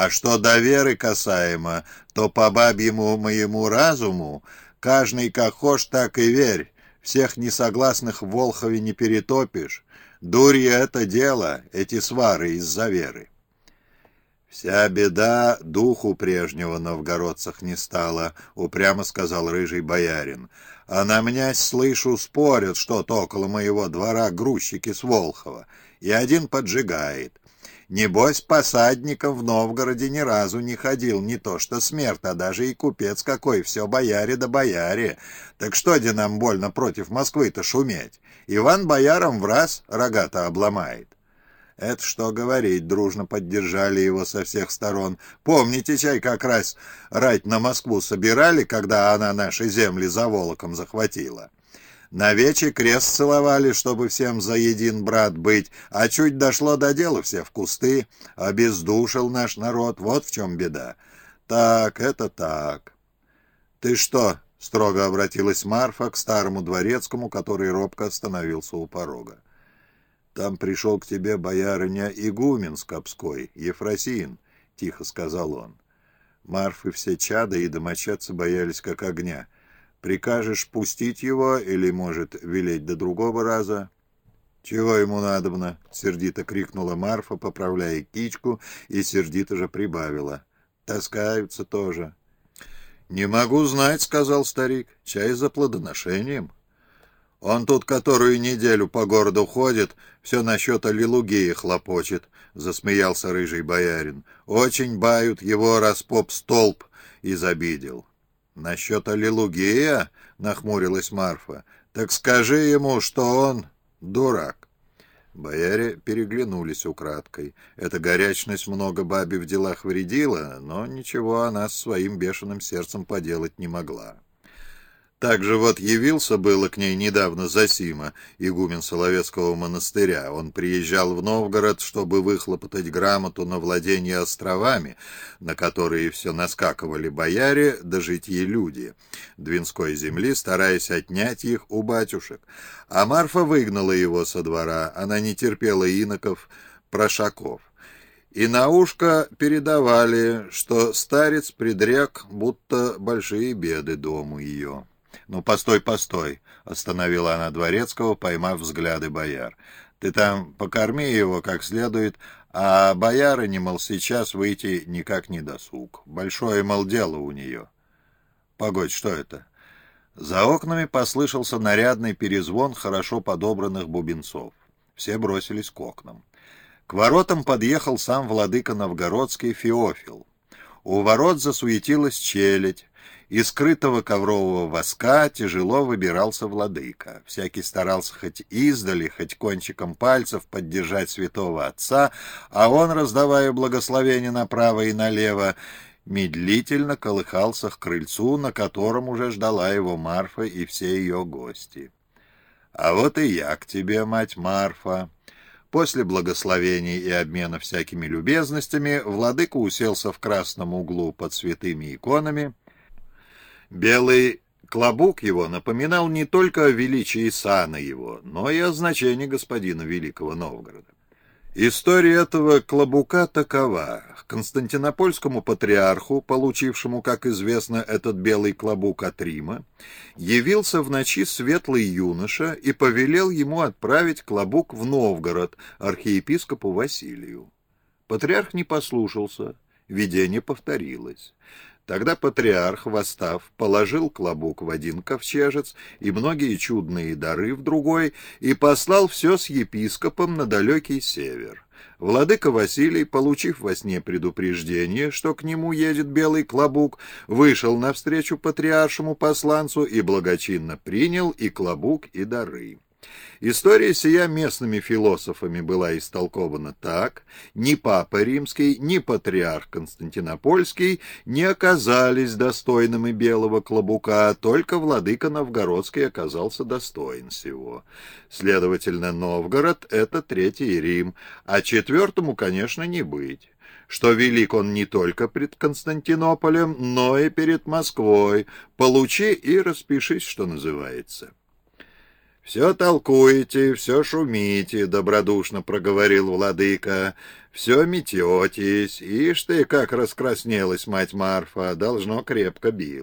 А что до веры касаемо, то по бабьему моему разуму, каждый как хошь, так и верь, всех несогласных в Волхове не перетопишь. Дурье это дело, эти свары из-за веры. «Вся беда духу прежнего новгородцах не стала», — упрямо сказал рыжий боярин. «А на меня, слышу, спорят что-то около моего двора грузчики с Волхова, и один поджигает. Небось, посадником в Новгороде ни разу не ходил, не то что смерть, а даже и купец какой, все бояре да бояре. Так что где нам больно против Москвы-то шуметь? Иван боярам в раз рога-то обломает». Это что говорить, дружно поддержали его со всех сторон. Помните, чай как раз рать на Москву собирали, когда она наши земли за волоком захватила? На вече крест целовали, чтобы всем за един брат быть, а чуть дошло до дела все в кусты, обездушил наш народ, вот в чем беда. Так, это так. Ты что? — строго обратилась Марфа к старому дворецкому, который робко остановился у порога. Там пришел к тебе боярыня Игумен Скопской, Ефросин, — тихо сказал он. Марфы все чада и домочадцы боялись как огня. Прикажешь пустить его или, может, велеть до другого раза? «Чего ему надобно?» — сердито крикнула Марфа, поправляя кичку, и сердито же прибавила. «Таскаются тоже». «Не могу знать», — сказал старик, — «чай за плодоношением». Он тут которую неделю по городу ходит, все насчет Аллилугии хлопочет, — засмеялся рыжий боярин. Очень бают его, распоп столб изобидел. — Насчет Аллилугия? — нахмурилась Марфа. — Так скажи ему, что он дурак. Бояре переглянулись украдкой. Эта горячность много бабе в делах вредила, но ничего она с своим бешеным сердцем поделать не могла. Также вот явился было к ней недавно Засима, игумен Соловецкого монастыря. Он приезжал в Новгород, чтобы выхлопотать грамоту на владение островами, на которые все наскакивали бояре да житьи люди, Двинской земли, стараясь отнять их у батюшек. А Марфа выгнала его со двора, она не терпела иноков, прошаков. И на ушко передавали, что старец предрек, будто большие беды дому ее. «Ну, постой, постой!» — остановила она Дворецкого, поймав взгляды бояр. «Ты там покорми его как следует, а боярыне, мол, сейчас выйти никак не досуг. Большое, мол, дело у нее». «Погодь, что это?» За окнами послышался нарядный перезвон хорошо подобранных бубенцов. Все бросились к окнам. К воротам подъехал сам владыка новгородский Феофил. У ворот засуетилась челядь, из скрытого коврового воска тяжело выбирался владыка. Всякий старался хоть издали, хоть кончиком пальцев поддержать святого отца, а он, раздавая благословение направо и налево, медлительно колыхался к крыльцу, на котором уже ждала его Марфа и все ее гости. «А вот и я к тебе, мать Марфа!» После благословений и обмена всякими любезностями владыка уселся в красном углу под святыми иконами — Белый клобук его напоминал не только о величии сана его, но и о значении господина Великого Новгорода. История этого клобука такова. Константинопольскому патриарху, получившему, как известно, этот белый клобук от Рима, явился в ночи светлый юноша и повелел ему отправить клобук в Новгород архиепископу Василию. Патриарх не послушался, видение повторилось. Тогда патриарх, восстав, положил клобук в один ковчежец и многие чудные дары в другой, и послал все с епископом на далекий север. Владыка Василий, получив во сне предупреждение, что к нему едет белый клобук, вышел навстречу патриаршему посланцу и благочинно принял и клобук, и дары. История сия местными философами была истолкована так, ни Папа Римский, ни Патриарх Константинопольский не оказались достойными белого клобука, только владыка Новгородский оказался достоин всего. Следовательно, Новгород — это Третий Рим, а четвертому, конечно, не быть что велик он не только пред Константинополем, но и перед Москвой. Получи и распишись, что называется. «Все толкуете, все шумите», — добродушно проговорил владыка. «Все мететесь. Ишь ты, как раскраснелась мать Марфа, должно крепко бил».